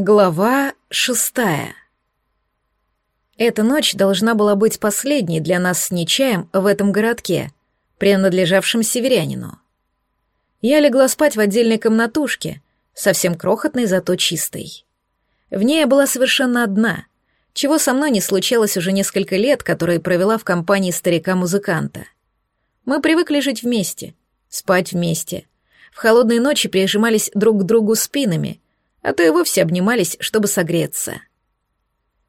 Глава шестая. Эта ночь должна была быть последней для нас с Нечаем в этом городке, принадлежавшем северянину. Я легла спать в отдельной комнатушке, совсем крохотной, зато чистой. В ней я была совершенно одна, чего со мной не случалось уже несколько лет, которые провела в компании старика-музыканта. Мы привыкли жить вместе, спать вместе. В холодные ночи прижимались друг к другу спинами — а то и вовсе обнимались, чтобы согреться.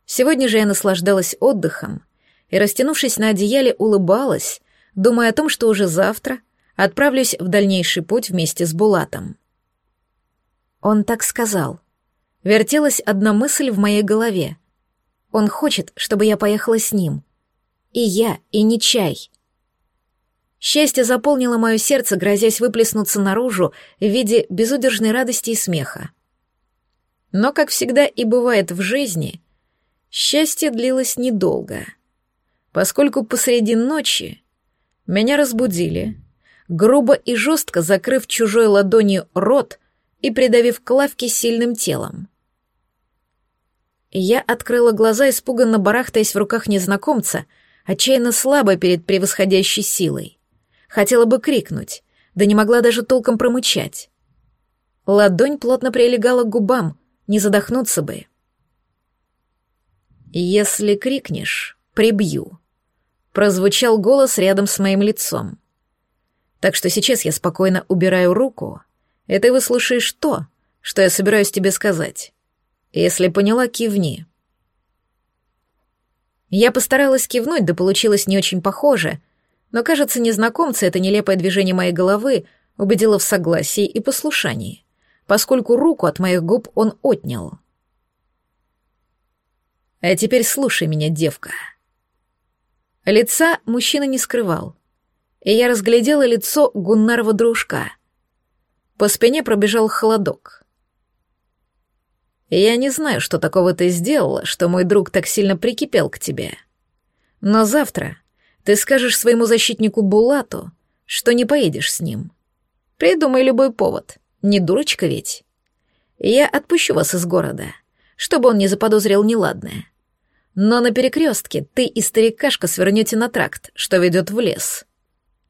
Сегодня же я наслаждалась отдыхом и, растянувшись на одеяле, улыбалась, думая о том, что уже завтра отправлюсь в дальнейший путь вместе с Булатом. Он так сказал. Вертелась одна мысль в моей голове. Он хочет, чтобы я поехала с ним. И я, и не чай. Счастье заполнило мое сердце, грозясь выплеснуться наружу в виде безудержной радости и смеха. Но, как всегда и бывает в жизни, счастье длилось недолго, поскольку посреди ночи меня разбудили, грубо и жестко закрыв чужой ладонью рот и придавив к лавке сильным телом. Я открыла глаза, испуганно барахтаясь в руках незнакомца, отчаянно слабо перед превосходящей силой. Хотела бы крикнуть, да не могла даже толком промычать. Ладонь плотно прилегала к губам, не задохнуться бы. «Если крикнешь, прибью», — прозвучал голос рядом с моим лицом. «Так что сейчас я спокойно убираю руку, и ты выслушаешь то, что я собираюсь тебе сказать. Если поняла, кивни». Я постаралась кивнуть, да получилось не очень похоже, но, кажется, незнакомца это нелепое движение моей головы убедило в согласии и послушании поскольку руку от моих губ он отнял. «А теперь слушай меня, девка». Лица мужчина не скрывал, и я разглядела лицо Гуннарова дружка. По спине пробежал холодок. «Я не знаю, что такого ты сделала, что мой друг так сильно прикипел к тебе. Но завтра ты скажешь своему защитнику Булату, что не поедешь с ним. Придумай любой повод. Не дурочка ведь. Я отпущу вас из города, чтобы он не заподозрил неладное. Но на перекрестке ты и старикашка свернете на тракт, что ведет в лес.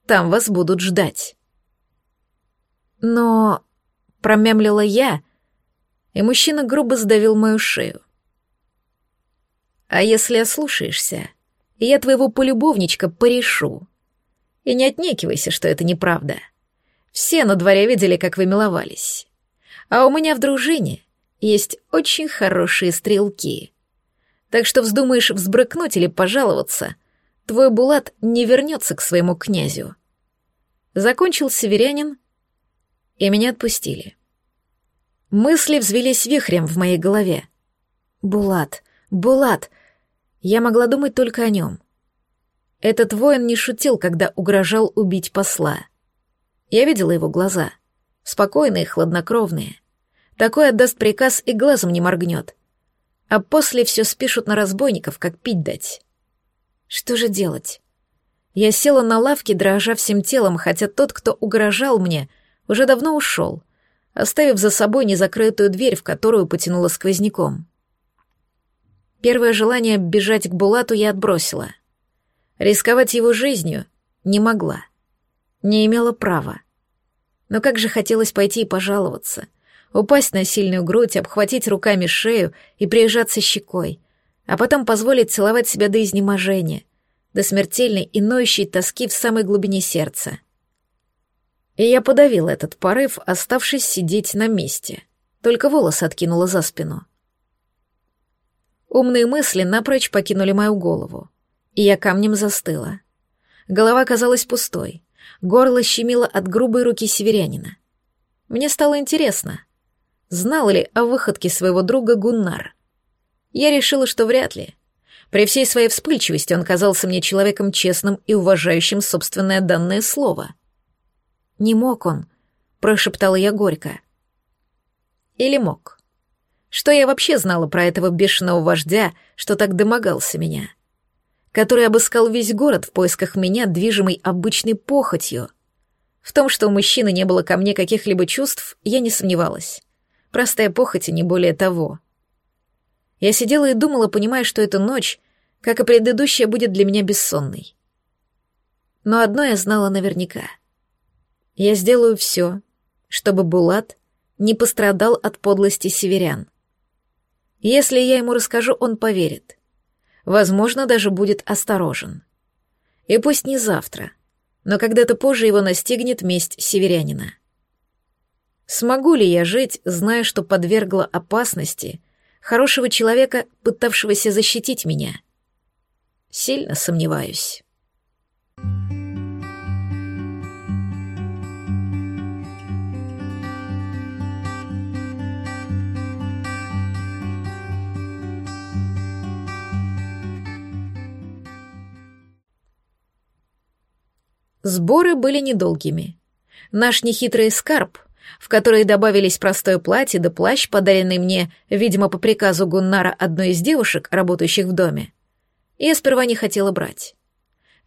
Там вас будут ждать. Но... Промямлила я, и мужчина грубо сдавил мою шею. А если ослушаешься, я твоего полюбовничка порешу. И не отнекивайся, что это неправда. — все на дворе видели, как вы миловались. А у меня в дружине есть очень хорошие стрелки. Так что вздумаешь взбрыкнуть или пожаловаться, твой Булат не вернется к своему князю. Закончил северянин, и меня отпустили. Мысли взвелись вихрем в моей голове. Булат, Булат, я могла думать только о нем. Этот воин не шутил, когда угрожал убить посла. Я видела его глаза. Спокойные, хладнокровные. Такой отдаст приказ и глазом не моргнет. А после все спишут на разбойников, как пить дать. Что же делать? Я села на лавке, дрожа всем телом, хотя тот, кто угрожал мне, уже давно ушел, оставив за собой незакрытую дверь, в которую потянула сквозняком. Первое желание бежать к Булату я отбросила. Рисковать его жизнью не могла. Не имела права. Но как же хотелось пойти и пожаловаться. Упасть на сильную грудь, обхватить руками шею и прижаться щекой, а потом позволить целовать себя до изнеможения, до смертельной и ноющей тоски в самой глубине сердца. И я подавила этот порыв, оставшись сидеть на месте. Только волосы откинула за спину. Умные мысли напрочь покинули мою голову, и я камнем застыла. Голова казалась пустой. Горло щемило от грубой руки северянина. Мне стало интересно, знал ли о выходке своего друга Гуннар. Я решила, что вряд ли. При всей своей вспыльчивости он казался мне человеком честным и уважающим собственное данное слово. «Не мог он», — прошептала я горько. Или мог? Что я вообще знала про этого бешеного вождя, что так домогался меня?» Который обыскал весь город в поисках меня, движимой обычной похотью. В том, что у мужчины не было ко мне каких-либо чувств, я не сомневалась. Простая похоть и не более того. Я сидела и думала, понимая, что эта ночь, как и предыдущая, будет для меня бессонной. Но одно я знала наверняка. Я сделаю все, чтобы Булат не пострадал от подлости северян. Если я ему расскажу, он поверит. Возможно, даже будет осторожен. И пусть не завтра, но когда-то позже его настигнет месть северянина. Смогу ли я жить, зная, что подвергла опасности хорошего человека, пытавшегося защитить меня? Сильно сомневаюсь. Сборы были недолгими. Наш нехитрый скарб, в который добавились простое платье да плащ, подаренный мне, видимо, по приказу Гуннара одной из девушек, работающих в доме, я сперва не хотела брать.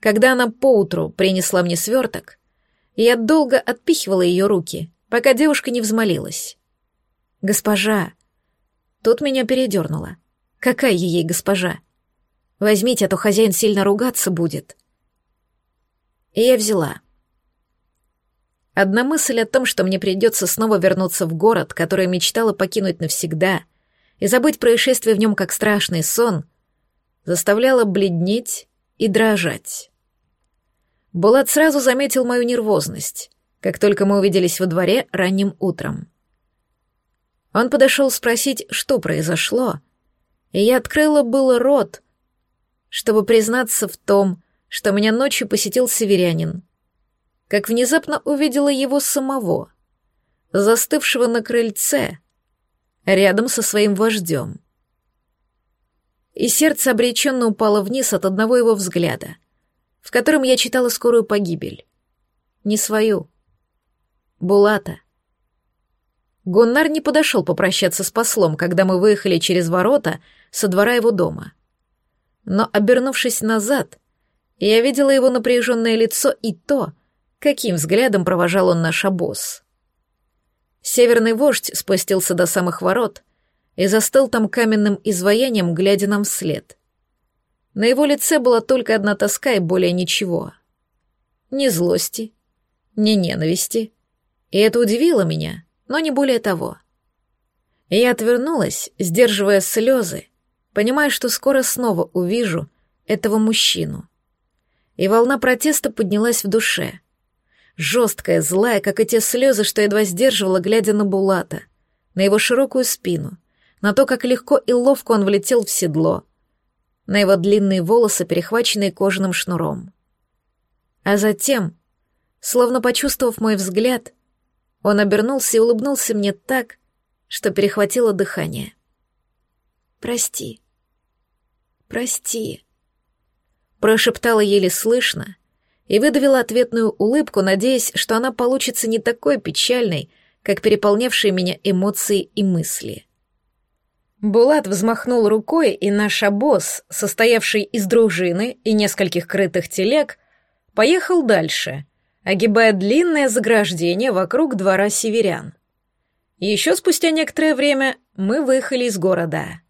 Когда она поутру принесла мне сверток, я долго отпихивала ее руки, пока девушка не взмолилась. «Госпожа!» Тут меня передернуло. «Какая ей госпожа? Возьмите, а то хозяин сильно ругаться будет». И я взяла. Одна мысль о том, что мне придется снова вернуться в город, который мечтала покинуть навсегда, и забыть происшествие в нем как страшный сон, заставляла бледнеть и дрожать. Булат сразу заметил мою нервозность, как только мы увиделись во дворе ранним утром. Он подошел спросить, что произошло, и я открыла было рот, чтобы признаться в том, что меня ночью посетил северянин, как внезапно увидела его самого, застывшего на крыльце, рядом со своим вождем. И сердце обреченно упало вниз от одного его взгляда, в котором я читала скорую погибель. Не свою. Булата. Гуннар не подошел попрощаться с послом, когда мы выехали через ворота со двора его дома. Но, обернувшись назад, я видела его напряженное лицо и то, каким взглядом провожал он наш обоз. Северный вождь спустился до самых ворот и застыл там каменным изваянием, глядя нам вслед. На его лице была только одна тоска и более ничего. Ни злости, ни ненависти. И это удивило меня, но не более того. Я отвернулась, сдерживая слезы, понимая, что скоро снова увижу этого мужчину и волна протеста поднялась в душе. Жесткая, злая, как и те слезы, что едва сдерживала, глядя на Булата, на его широкую спину, на то, как легко и ловко он влетел в седло, на его длинные волосы, перехваченные кожаным шнуром. А затем, словно почувствовав мой взгляд, он обернулся и улыбнулся мне так, что перехватило дыхание. «Прости. Прости», прошептала еле слышно и выдавила ответную улыбку, надеясь, что она получится не такой печальной, как переполнявшие меня эмоции и мысли. Булат взмахнул рукой, и наш обоз, состоявший из дружины и нескольких крытых телег, поехал дальше, огибая длинное заграждение вокруг двора северян. Еще спустя некоторое время мы выехали из города.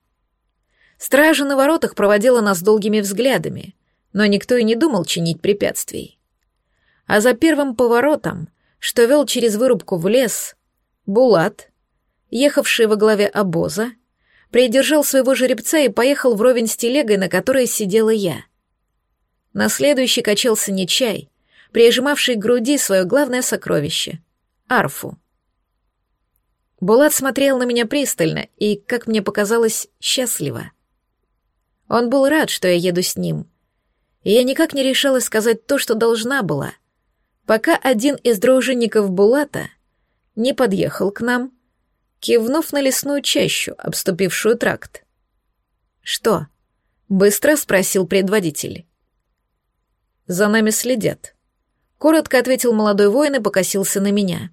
Стража на воротах проводила нас долгими взглядами, но никто и не думал чинить препятствий. А за первым поворотом, что вел через вырубку в лес, Булат, ехавший во главе обоза, придержал своего жеребца и поехал вровень с телегой, на которой сидела я. На следующий качался Нечай, прижимавший к груди свое главное сокровище — арфу. Булат смотрел на меня пристально и, как мне показалось, счастливо. Он был рад, что я еду с ним, и я никак не решалась сказать то, что должна была, пока один из дружинников Булата не подъехал к нам, кивнув на лесную чащу, обступившую тракт. «Что?» — быстро спросил предводитель. «За нами следят», — коротко ответил молодой воин и покосился на меня.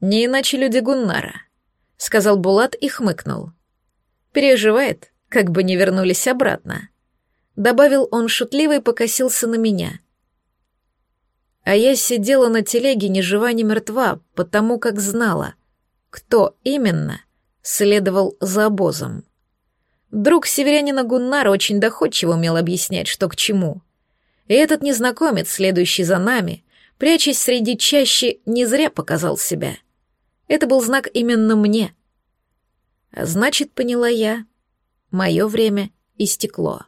«Не иначе люди Гуннара», — сказал Булат и хмыкнул. «Переживает, как бы не вернулись обратно». Добавил он шутливо и покосился на меня. А я сидела на телеге ни жива, ни мертва, потому как знала, кто именно следовал за обозом. Друг северянина Гуннара очень доходчиво умел объяснять, что к чему. И этот незнакомец, следующий за нами, прячась среди чащи, не зря показал себя. Это был знак именно мне. А значит, поняла я, мое время истекло.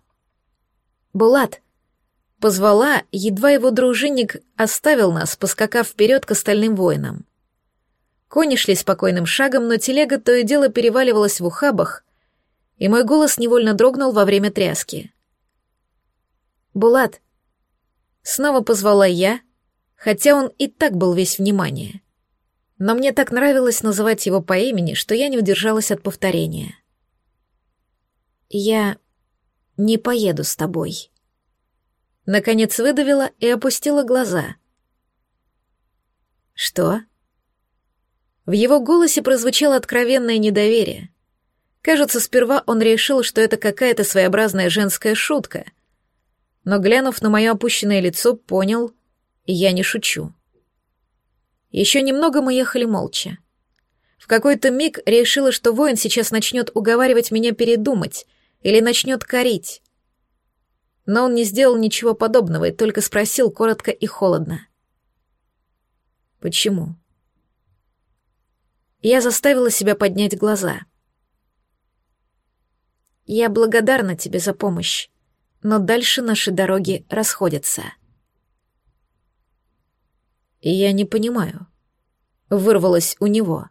«Булат!» — позвала, едва его дружинник оставил нас, поскакав вперед к остальным воинам. Кони шли спокойным шагом, но телега то и дело переваливалась в ухабах, и мой голос невольно дрогнул во время тряски. «Булат!» Снова позвала я, хотя он и так был весь внимание. Но мне так нравилось называть его по имени, что я не удержалась от повторения. «Я не поеду с тобой». Наконец выдавила и опустила глаза. «Что?» В его голосе прозвучало откровенное недоверие. Кажется, сперва он решил, что это какая-то своеобразная женская шутка. Но, глянув на мое опущенное лицо, понял, я не шучу. Еще немного мы ехали молча. В какой-то миг решила, что воин сейчас начнет уговаривать меня передумать или начнет корить. Но он не сделал ничего подобного и только спросил коротко и холодно. «Почему?» Я заставила себя поднять глаза. «Я благодарна тебе за помощь, но дальше наши дороги расходятся». Я не понимаю. Вырвалось у него.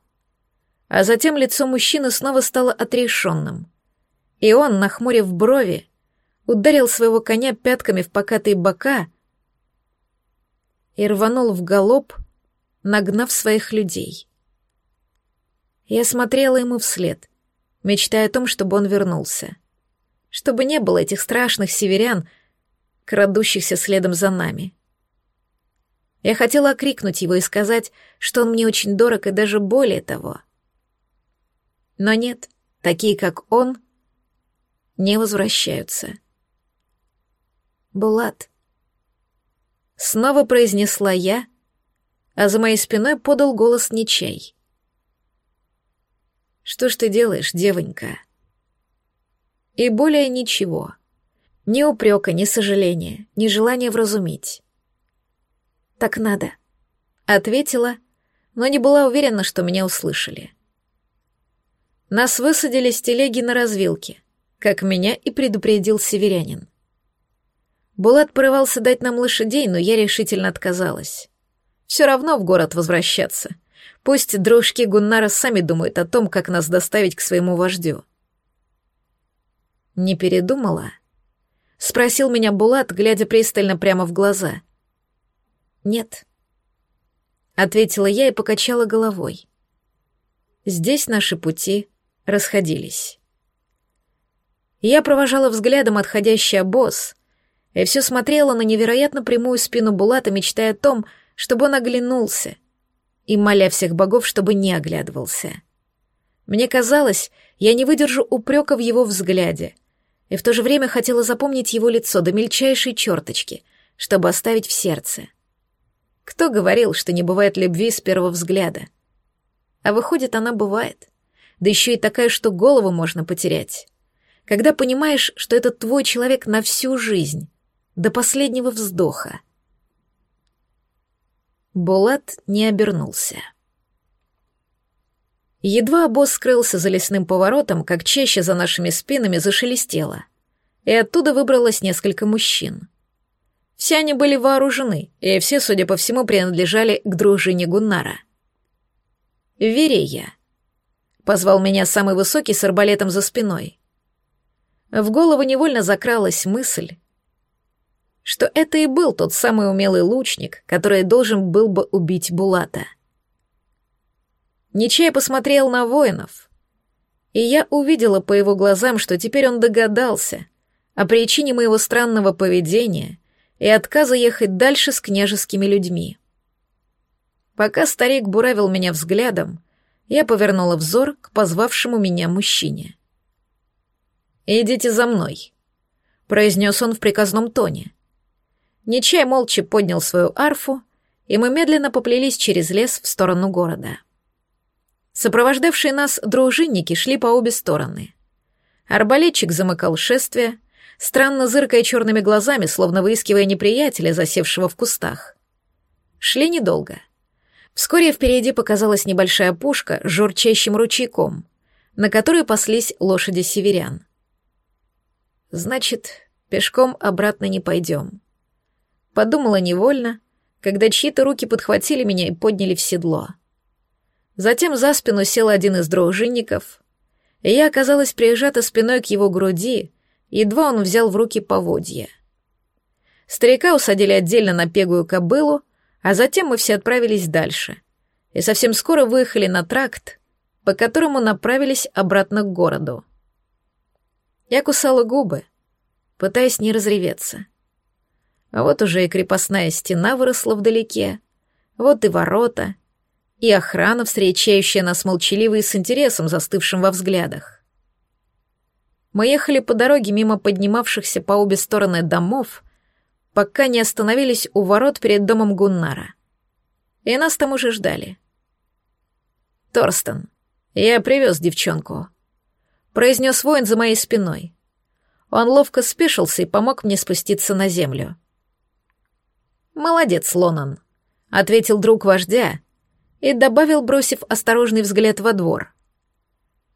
А затем лицо мужчины снова стало отрешенным. И он, нахмурив брови, ударил своего коня пятками в покатые бока и рванул в галоп, нагнав своих людей. Я смотрела ему вслед, мечтая о том, чтобы он вернулся. Чтобы не было этих страшных северян, крадущихся следом за нами. Я хотела окрикнуть его и сказать, что он мне очень дорог и даже более того. Но нет, такие, как он, не возвращаются. «Булат», — снова произнесла я, а за моей спиной подал голос Ничей. Что ж ты делаешь, девонька? И более ничего. Ни упрека, ни сожаления, ни желания вразумить. Так надо. Ответила, но не была уверена, что меня услышали. Нас высадили с телеги на развилке, как меня и предупредил северянин. Булат порывался дать нам лошадей, но я решительно отказалась. Все равно в город возвращаться — Пусть дружки Гуннара сами думают о том, как нас доставить к своему вождю. Не передумала? Спросил меня Булат, глядя пристально прямо в глаза. Нет. Ответила я и покачала головой. Здесь наши пути расходились. Я провожала взглядом отходящий обоз и все смотрела на невероятно прямую спину Булата, мечтая о том, чтобы он оглянулся — и моля всех богов, чтобы не оглядывался. Мне казалось, я не выдержу упрека в его взгляде, и в то же время хотела запомнить его лицо до мельчайшей черточки, чтобы оставить в сердце. Кто говорил, что не бывает любви с первого взгляда? А выходит, она бывает. Да еще и такая, что голову можно потерять. Когда понимаешь, что это твой человек на всю жизнь, до последнего вздоха — Булат не обернулся. Едва обоз скрылся за лесным поворотом, как чаще за нашими спинами зашелестело, и оттуда выбралось несколько мужчин. Все они были вооружены, и все, судя по всему, принадлежали к дружине Гуннара. «Верея», — позвал меня самый высокий с арбалетом за спиной. В голову невольно закралась мысль, что это и был тот самый умелый лучник, который должен был бы убить Булата. Нечай посмотрел на воинов, и я увидела по его глазам, что теперь он догадался о причине моего странного поведения и отказа ехать дальше с княжескими людьми. Пока старик буравил меня взглядом, я повернула взор к позвавшему меня мужчине. «Идите за мной», — произнес он в приказном тоне. Нечай молча поднял свою арфу, и мы медленно поплелись через лес в сторону города. Сопровождавшие нас дружинники шли по обе стороны. Арбалетчик замыкал шествие, странно зыркая черными глазами, словно выискивая неприятеля, засевшего в кустах. Шли недолго. Вскоре впереди показалась небольшая пушка с журчащим ручейком, на которой паслись лошади северян. Значит, пешком обратно не пойдем. Подумала невольно, когда чьи-то руки подхватили меня и подняли в седло. Затем за спину сел один из дружинников, и я оказалась прижата спиной к его груди, едва он взял в руки поводья. Старика усадили отдельно на пегую кобылу, а затем мы все отправились дальше, и совсем скоро выехали на тракт, по которому направились обратно к городу. Я кусала губы, пытаясь не разреветься. А вот уже и крепостная стена выросла вдалеке, вот и ворота, и охрана, встречающая нас молчаливо и с интересом, застывшим во взглядах. Мы ехали по дороге мимо поднимавшихся по обе стороны домов, пока не остановились у ворот перед домом Гуннара. И нас там уже ждали. «Торстен, я привез девчонку», — произнес воин за моей спиной. Он ловко спешился и помог мне спуститься на землю. «Молодец, Лонан», — ответил друг вождя и добавил, бросив осторожный взгляд во двор.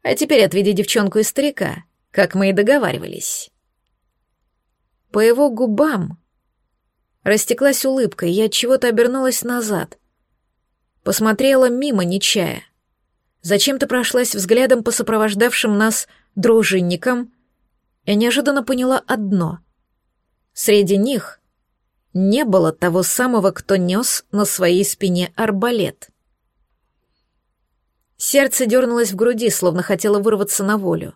«А теперь отведи девчонку и старика, как мы и договаривались». По его губам Растеклась улыбка, и я от чего-то обернулась назад. Посмотрела мимо, не чая. Зачем-то прошлась взглядом по сопровождавшим нас дружинникам и неожиданно поняла одно. Среди них не было того самого, кто нес на своей спине арбалет. Сердце дернулось в груди, словно хотело вырваться на волю.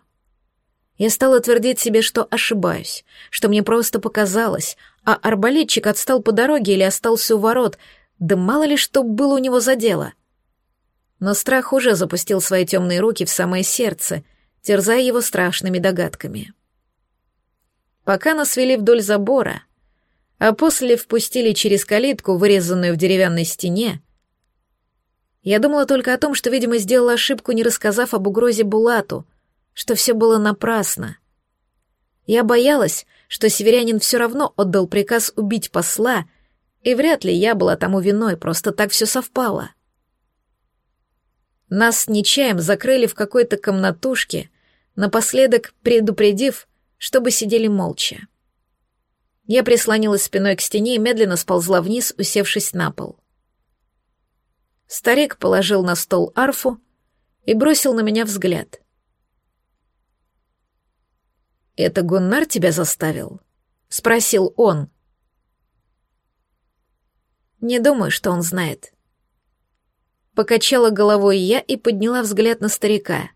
Я стала твердить себе, что ошибаюсь, что мне просто показалось, а арбалетчик отстал по дороге или остался у ворот, да мало ли что было у него за дело. Но страх уже запустил свои темные руки в самое сердце, терзая его страшными догадками. Пока нас вели вдоль забора, а после впустили через калитку, вырезанную в деревянной стене, я думала только о том, что, видимо, сделала ошибку, не рассказав об угрозе Булату — что все было напрасно. Я боялась, что северянин все равно отдал приказ убить посла, и вряд ли я была тому виной, просто так все совпало. Нас с Нечаем закрыли в какой-то комнатушке, напоследок предупредив, чтобы сидели молча. Я прислонилась спиной к стене и медленно сползла вниз, усевшись на пол. Старик положил на стол арфу и бросил на меня взгляд. «Это Гуннар тебя заставил?» — спросил он. «Не думаю, что он знает». Покачала головой я и подняла взгляд на старика.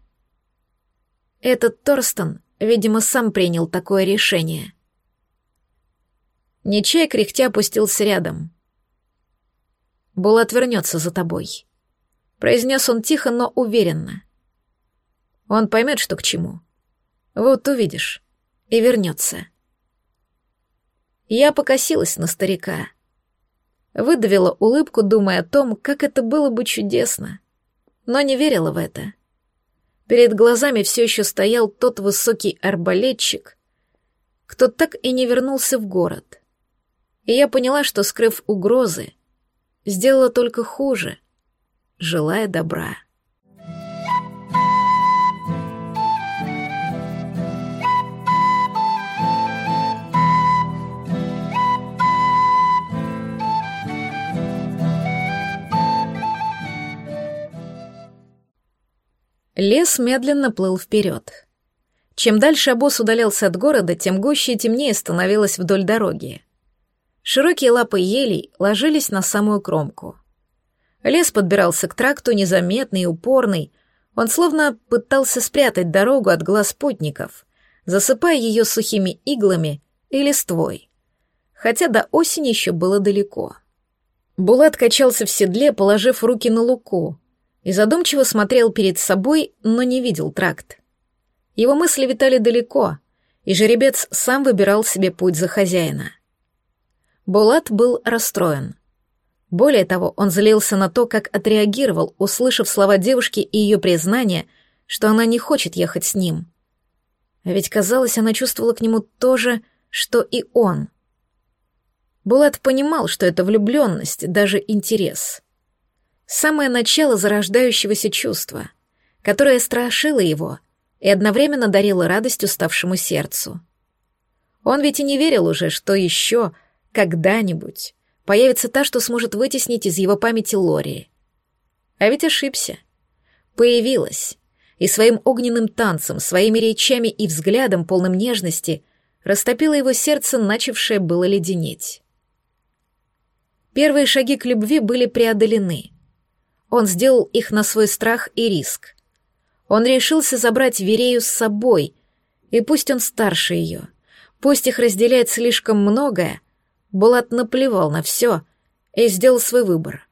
Этот Торстон, видимо, сам принял такое решение. Нечай кряхтя опустился рядом. «Булат вернется за тобой», — произнес он тихо, но уверенно. «Он поймет, что к чему. Вот увидишь» и вернется. Я покосилась на старика. Выдавила улыбку, думая о том, как это было бы чудесно, но не верила в это. Перед глазами все еще стоял тот высокий арбалетчик, кто так и не вернулся в город. И я поняла, что, скрыв угрозы, сделала только хуже, желая добра. Лес медленно плыл вперед. Чем дальше обоз удалялся от города, тем гуще и темнее становилось вдоль дороги. Широкие лапы елей ложились на самую кромку. Лес подбирался к тракту незаметный и упорный, он словно пытался спрятать дорогу от глаз путников, засыпая ее сухими иглами и листвой. Хотя до осени еще было далеко. Булат качался в седле, положив руки на луку, и задумчиво смотрел перед собой, но не видел тракт. Его мысли витали далеко, и жеребец сам выбирал себе путь за хозяина. Булат был расстроен. Более того, он злился на то, как отреагировал, услышав слова девушки и ее признание, что она не хочет ехать с ним. Ведь, казалось, она чувствовала к нему то же, что и он. Булат понимал, что это влюбленность, даже интерес. Самое начало зарождающегося чувства, которое страшило его и одновременно дарило радость уставшему сердцу. Он ведь и не верил уже, что еще когда-нибудь появится та, что сможет вытеснить из его памяти Лори. А ведь ошибся. Появилась, и своим огненным танцем, своими речами и взглядом, полным нежности, растопило его сердце, начавшее было леденеть. Первые шаги к любви были преодолены. Он сделал их на свой страх и риск. Он решился забрать Верею с собой, и пусть он старше ее, пусть их разделяет слишком многое, Булат наплевал на все и сделал свой выбор.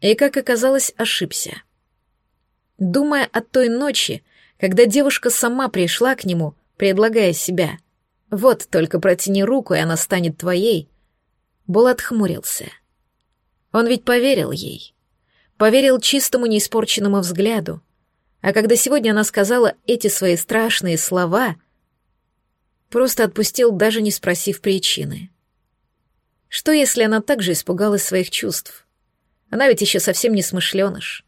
И, как оказалось, ошибся. Думая о той ночи, когда девушка сама пришла к нему, предлагая себя, «Вот только протяни руку, и она станет твоей», Булат хмурился. Он ведь поверил ей. Поверил чистому неиспорченному взгляду. А когда сегодня она сказала эти свои страшные слова, просто отпустил, даже не спросив причины. Что, если она также испугалась своих чувств? Она ведь еще совсем не смышленыш.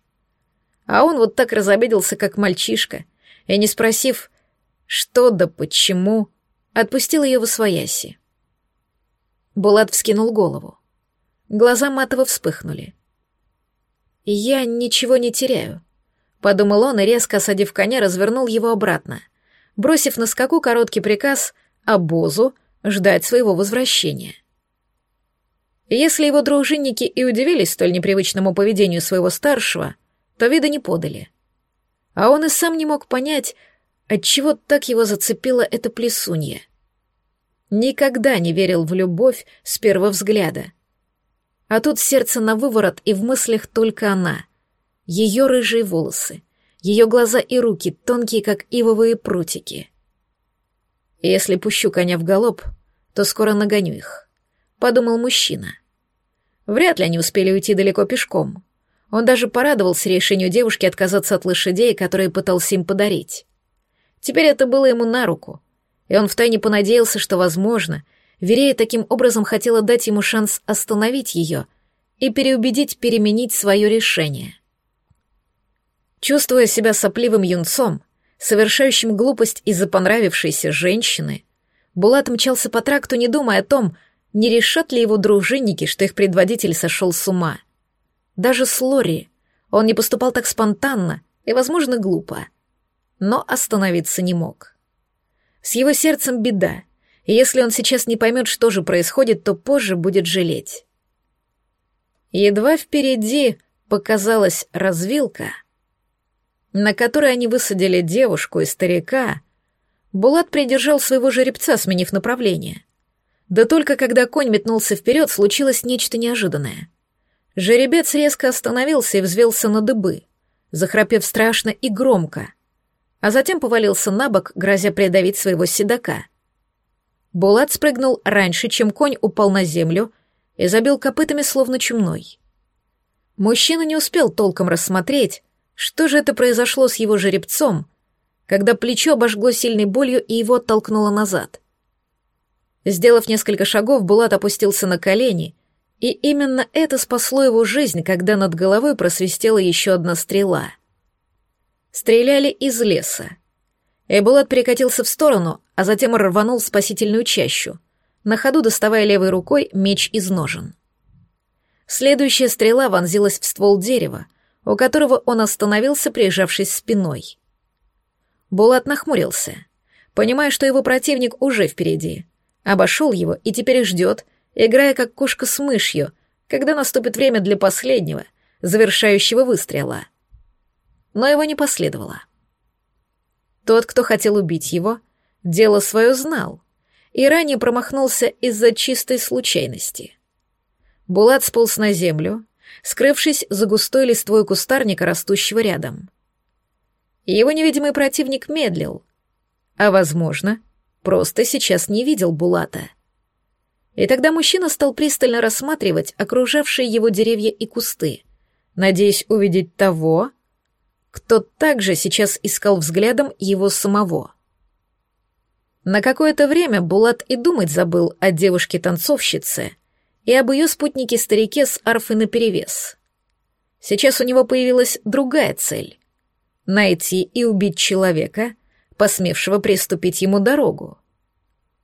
А он вот так разобиделся, как мальчишка, и, не спросив, что да почему, отпустил ее в освояси. Булат вскинул голову. Глаза матово вспыхнули. «Я ничего не теряю», — подумал он и, резко осадив коня, развернул его обратно, бросив на скаку короткий приказ обозу ждать своего возвращения. Если его дружинники и удивились столь непривычному поведению своего старшего, то вида не подали. А он и сам не мог понять, отчего так его зацепила эта плесунья. Никогда не верил в любовь с первого взгляда. А тут сердце на выворот, и в мыслях только она. Ее рыжие волосы, ее глаза и руки, тонкие, как ивовые прутики. Если пущу коня в галоп, то скоро нагоню их, — подумал мужчина. Вряд ли они успели уйти далеко пешком. Он даже порадовался решению девушки отказаться от лошадей, которые пытался им подарить. Теперь это было ему на руку, и он втайне понадеялся, что, возможно, Верея таким образом хотела дать ему шанс остановить ее и переубедить переменить свое решение. Чувствуя себя сопливым юнцом, совершающим глупость из-за понравившейся женщины, Булат мчался по тракту, не думая о том, не решат ли его дружинники, что их предводитель сошел с ума. Даже с Лори он не поступал так спонтанно и, возможно, глупо, но остановиться не мог. С его сердцем беда, и если он сейчас не поймет, что же происходит, то позже будет жалеть. Едва впереди показалась развилка, на которой они высадили девушку и старика, Булат придержал своего жеребца, сменив направление. Да только когда конь метнулся вперед, случилось нечто неожиданное. Жеребец резко остановился и взвелся на дыбы, захрапев страшно и громко, а затем повалился на бок, грозя придавить своего седока — Булат спрыгнул раньше, чем конь упал на землю и забил копытами словно чумной. Мужчина не успел толком рассмотреть, что же это произошло с его жеребцом, когда плечо обожгло сильной болью и его оттолкнуло назад. Сделав несколько шагов, Булат опустился на колени, и именно это спасло его жизнь, когда над головой просвистела еще одна стрела. Стреляли из леса. Эбулат перекатился в сторону, а затем рванул спасительную чащу, на ходу доставая левой рукой меч из ножен. Следующая стрела вонзилась в ствол дерева, у которого он остановился, прижавшись спиной. Булат нахмурился, понимая, что его противник уже впереди. Обошел его и теперь ждет, играя как кошка с мышью, когда наступит время для последнего, завершающего выстрела. Но его не последовало. Тот, кто хотел убить его, дело свое знал и ранее промахнулся из-за чистой случайности. Булат сполз на землю, скрывшись за густой листвой кустарника, растущего рядом. Его невидимый противник медлил, а, возможно, просто сейчас не видел Булата. И тогда мужчина стал пристально рассматривать окружавшие его деревья и кусты, надеясь увидеть того, кто также сейчас искал взглядом его самого. На какое-то время Булат и думать забыл о девушке-танцовщице и об ее спутнике-старике с арфой наперевес. Сейчас у него появилась другая цель — найти и убить человека, посмевшего приступить ему дорогу.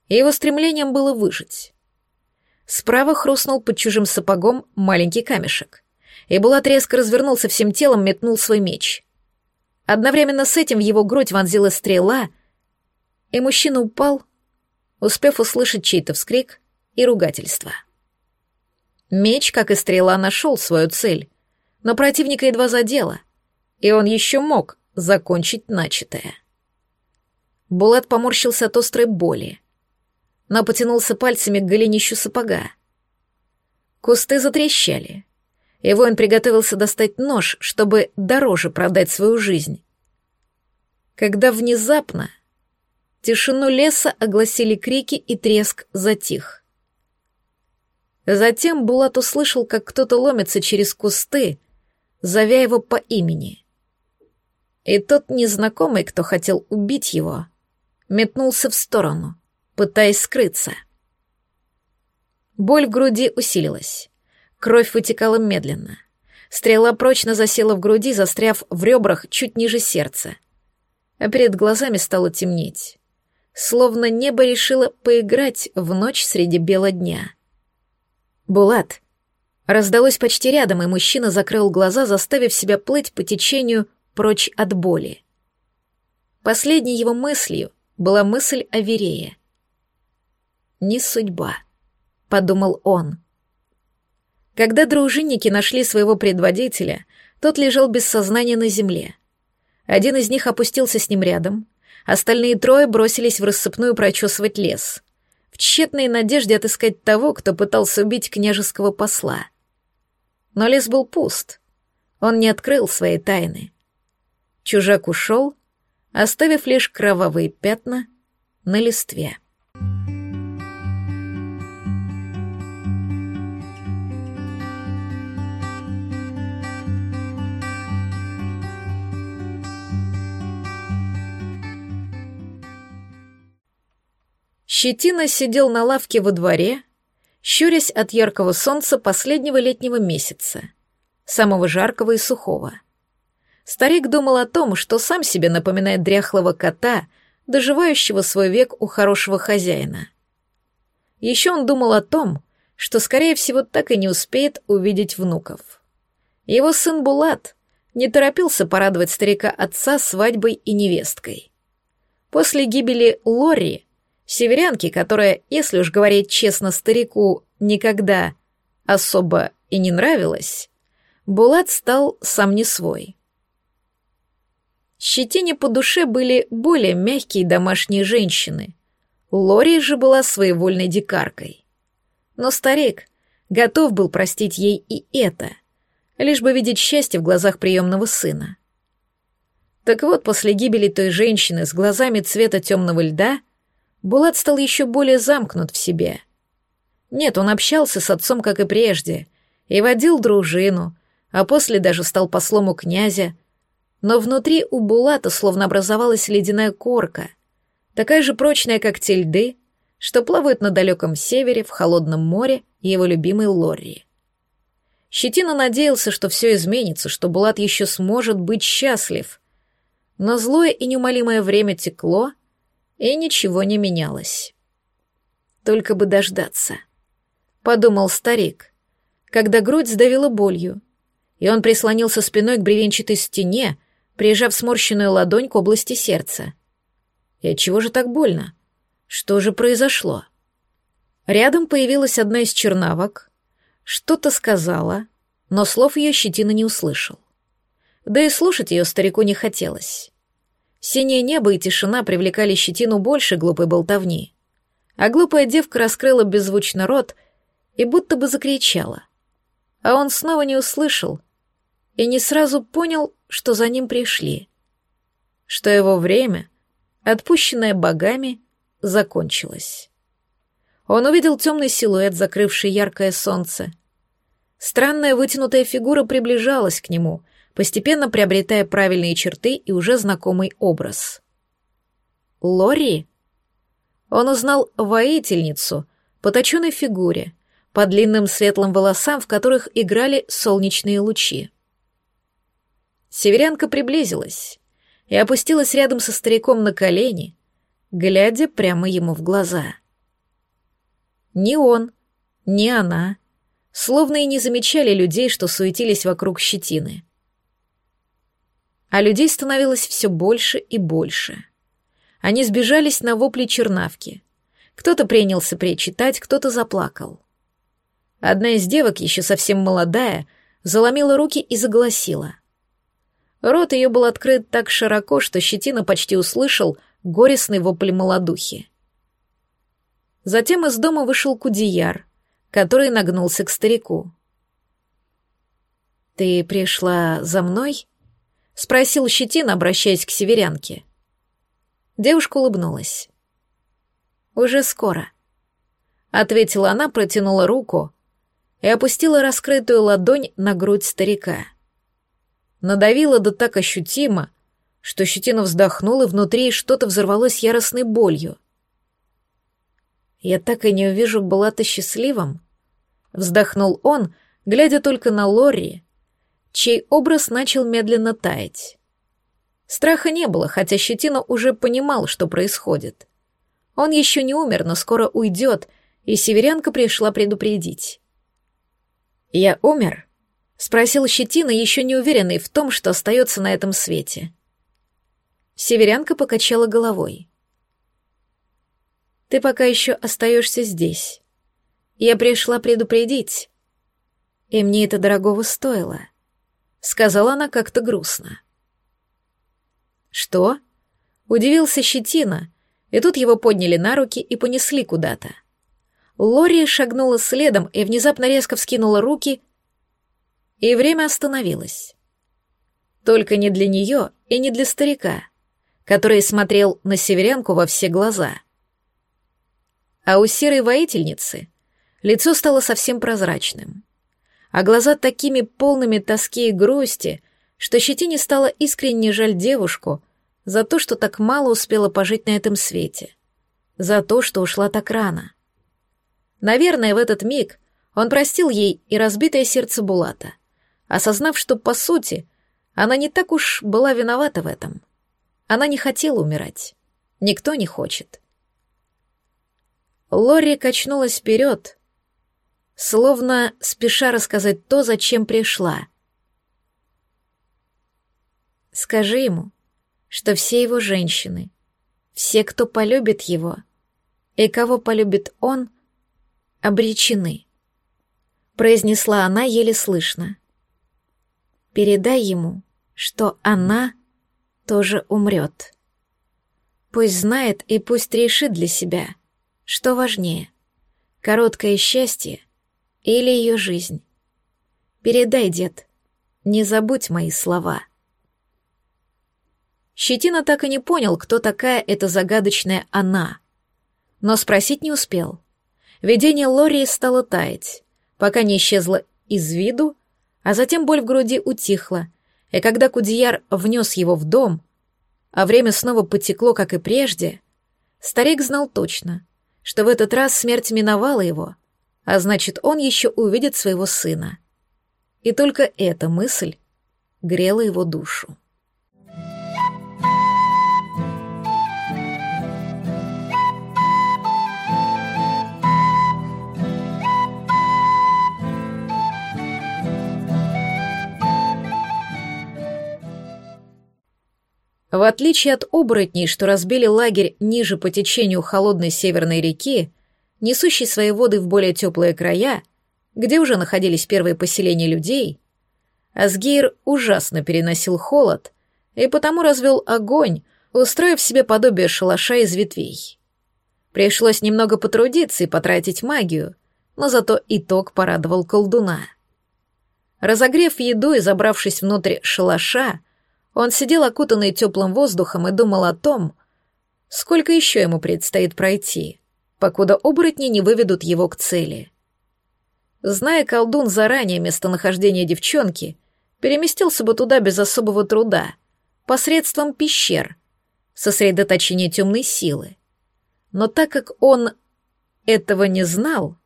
И его стремлением было выжить. Справа хрустнул под чужим сапогом маленький камешек, и Булат резко развернулся всем телом, метнул свой меч. Одновременно с этим в его грудь вонзилась стрела, и мужчина упал, успев услышать чей-то вскрик и ругательство. Меч, как и стрела, нашел свою цель, но противника едва задело, и он еще мог закончить начатое. Булат поморщился от острой боли, но потянулся пальцами к голенищу сапога. Кусты затрещали, и воин приготовился достать нож, чтобы дороже продать свою жизнь. Когда внезапно тишину леса огласили крики и треск затих. Затем Булат услышал, как кто-то ломится через кусты, зовя его по имени. И тот незнакомый, кто хотел убить его, метнулся в сторону, пытаясь скрыться. Боль в груди усилилась. Кровь вытекала медленно. Стрела прочно засела в груди, застряв в ребрах чуть ниже сердца. А перед глазами стало темнеть. Словно небо решило поиграть в ночь среди бела дня. «Булат!» Раздалось почти рядом, и мужчина закрыл глаза, заставив себя плыть по течению прочь от боли. Последней его мыслью была мысль о Верее. «Не судьба», — подумал он. Когда дружинники нашли своего предводителя, тот лежал без сознания на земле. Один из них опустился с ним рядом, остальные трое бросились в рассыпную прочесывать лес, в тщетной надежде отыскать того, кто пытался убить княжеского посла — но лес был пуст. Он не открыл своей тайны. Чужак ушел, оставив лишь кровавые пятна на листве. Щетина сидел на лавке во дворе щурясь от яркого солнца последнего летнего месяца, самого жаркого и сухого. Старик думал о том, что сам себе напоминает дряхлого кота, доживающего свой век у хорошего хозяина. Еще он думал о том, что, скорее всего, так и не успеет увидеть внуков. Его сын Булат не торопился порадовать старика отца свадьбой и невесткой. После гибели Лори Северянки, которая, если уж говорить честно старику, никогда особо и не нравилась, Булат стал сам не свой. Щетине по душе были более мягкие домашние женщины. Лори же была своевольной дикаркой. Но старик готов был простить ей и это, лишь бы видеть счастье в глазах приемного сына. Так вот, после гибели той женщины с глазами цвета темного льда Булат стал еще более замкнут в себе. Нет, он общался с отцом, как и прежде, и водил дружину, а после даже стал послом у князя. Но внутри у Булата словно образовалась ледяная корка, такая же прочная, как те льды, что плавают на далеком севере, в холодном море его любимой Лорри. Щетина надеялся, что все изменится, что Булат еще сможет быть счастлив. Но злое и неумолимое время текло, и ничего не менялось. Только бы дождаться, подумал старик, когда грудь сдавила болью, и он прислонился спиной к бревенчатой стене, прижав сморщенную ладонь к области сердца. И отчего же так больно? Что же произошло? Рядом появилась одна из чернавок, что-то сказала, но слов ее щетина не услышал. Да и слушать ее старику не хотелось. Синее небо и тишина привлекали щетину больше глупой болтовни. А глупая девка раскрыла беззвучно рот и будто бы закричала. А он снова не услышал и не сразу понял, что за ним пришли. Что его время, отпущенное богами, закончилось. Он увидел темный силуэт, закрывший яркое солнце. Странная вытянутая фигура приближалась к нему, постепенно приобретая правильные черты и уже знакомый образ. Лори? Он узнал воительницу по точенной фигуре, по длинным светлым волосам, в которых играли солнечные лучи. Северянка приблизилась и опустилась рядом со стариком на колени, глядя прямо ему в глаза. Ни он, ни она словно и не замечали людей, что суетились вокруг щетины. А людей становилось все больше и больше. Они сбежались на вопли чернавки. Кто-то принялся причитать, кто-то заплакал. Одна из девок, еще совсем молодая, заломила руки и загласила. Рот ее был открыт так широко, что щетина почти услышал горестный вопль молодухи. Затем из дома вышел Кудияр, который нагнулся к старику. «Ты пришла за мной?» — спросил Щетин, обращаясь к северянке. Девушка улыбнулась. «Уже скоро», — ответила она, протянула руку и опустила раскрытую ладонь на грудь старика. Надавила да так ощутимо, что щетина вздохнул, и внутри что-то взорвалось яростной болью. «Я так и не увижу Булата счастливым», — вздохнул он, глядя только на Лори, чей образ начал медленно таять. Страха не было, хотя Щетина уже понимал, что происходит. Он еще не умер, но скоро уйдет, и северянка пришла предупредить. «Я умер?» — спросил Щетина, еще не уверенный в том, что остается на этом свете. Северянка покачала головой. «Ты пока еще остаешься здесь. Я пришла предупредить, и мне это дорогого стоило», — сказала она как-то грустно. «Что?» — удивился Щетина, и тут его подняли на руки и понесли куда-то. Лори шагнула следом и внезапно резко вскинула руки, и время остановилось. Только не для нее и не для старика, который смотрел на северянку во все глаза. А у серой воительницы лицо стало совсем прозрачным, а глаза такими полными тоски и грусти, что щетине стало искренне жаль девушку за то, что так мало успела пожить на этом свете, за то, что ушла так рано. Наверное, в этот миг он простил ей и разбитое сердце Булата, осознав, что, по сути, она не так уж была виновата в этом. Она не хотела умирать. Никто не хочет. Лори качнулась вперед, словно спеша рассказать то, зачем пришла. Скажи ему, что все его женщины, все, кто полюбит его, и кого полюбит он, обречены. Произнесла она еле слышно. Передай ему, что она тоже умрет. Пусть знает и пусть решит для себя, что важнее, короткое счастье или ее жизнь. Передай, дед, не забудь мои слова. Щетина так и не понял, кто такая эта загадочная «она», но спросить не успел. Видение Лори стало таять, пока не исчезло из виду, а затем боль в груди утихла, и когда Кудияр внес его в дом, а время снова потекло, как и прежде, старик знал точно, что в этот раз смерть миновала его — а значит, он еще увидит своего сына. И только эта мысль грела его душу. В отличие от оборотней, что разбили лагерь ниже по течению холодной северной реки, несущий свои воды в более теплые края, где уже находились первые поселения людей, Асгейр ужасно переносил холод и потому развел огонь, устроив себе подобие шалаша из ветвей. Пришлось немного потрудиться и потратить магию, но зато итог порадовал колдуна. Разогрев еду и забравшись внутрь шалаша, он сидел окутанный теплым воздухом и думал о том, сколько еще ему предстоит пройти — покуда оборотни не выведут его к цели. Зная колдун заранее местонахождение девчонки, переместился бы туда без особого труда, посредством пещер, сосредоточения темной силы. Но так как он этого не знал,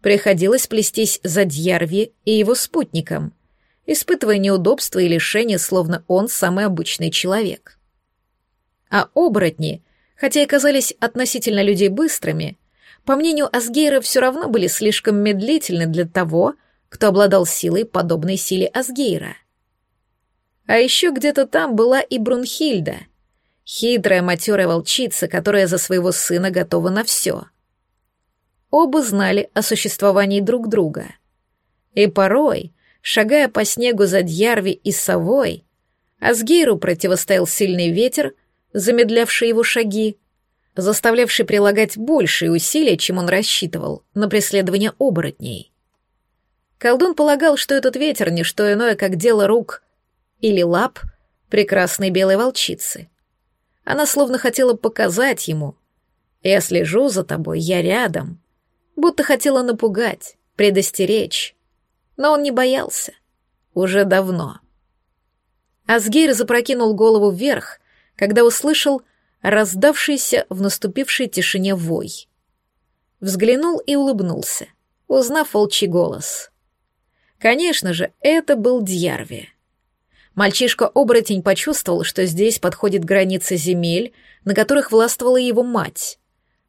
приходилось плестись за Дьярви и его спутником, испытывая неудобства и лишения, словно он самый обычный человек. А оборотни, хотя и казались относительно людей быстрыми, по мнению Асгейра, все равно были слишком медлительны для того, кто обладал силой, подобной силе Асгейра. А еще где-то там была и Брунхильда, хитрая матерая волчица, которая за своего сына готова на все. Оба знали о существовании друг друга. И порой, шагая по снегу за Дьярви и совой, Асгейру противостоял сильный ветер, замедлявший его шаги, заставлявший прилагать большие усилия, чем он рассчитывал, на преследование оборотней. Колдун полагал, что этот ветер — не что иное, как дело рук или лап прекрасной белой волчицы. Она словно хотела показать ему «Я слежу за тобой, я рядом», будто хотела напугать, предостеречь. Но он не боялся. Уже давно. Асгейр запрокинул голову вверх, когда услышал раздавшийся в наступившей тишине вой. Взглянул и улыбнулся, узнав волчий голос. Конечно же, это был Дьярви. Мальчишка-оборотень почувствовал, что здесь подходит граница земель, на которых властвовала его мать,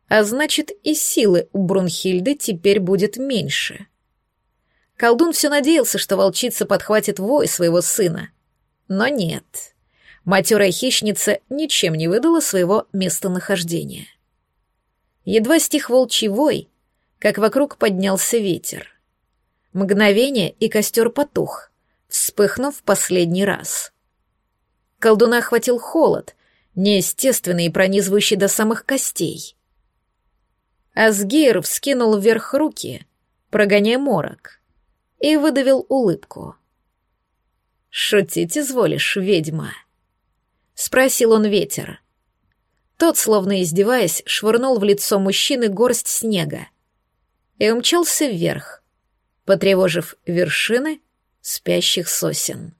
а значит, и силы у Брунхильды теперь будет меньше. Колдун все надеялся, что волчица подхватит вой своего сына, но нет — матерая хищница ничем не выдала своего местонахождения. Едва стих волчий вой, как вокруг поднялся ветер. Мгновение, и костер потух, вспыхнув последний раз. Колдуна охватил холод, неестественный и пронизывающий до самых костей. Асгейр вскинул вверх руки, прогоняя морок, и выдавил улыбку. «Шутить изволишь, ведьма?» Спросил он ветер. Тот, словно издеваясь, швырнул в лицо мужчины горсть снега и умчался вверх, потревожив вершины спящих сосен.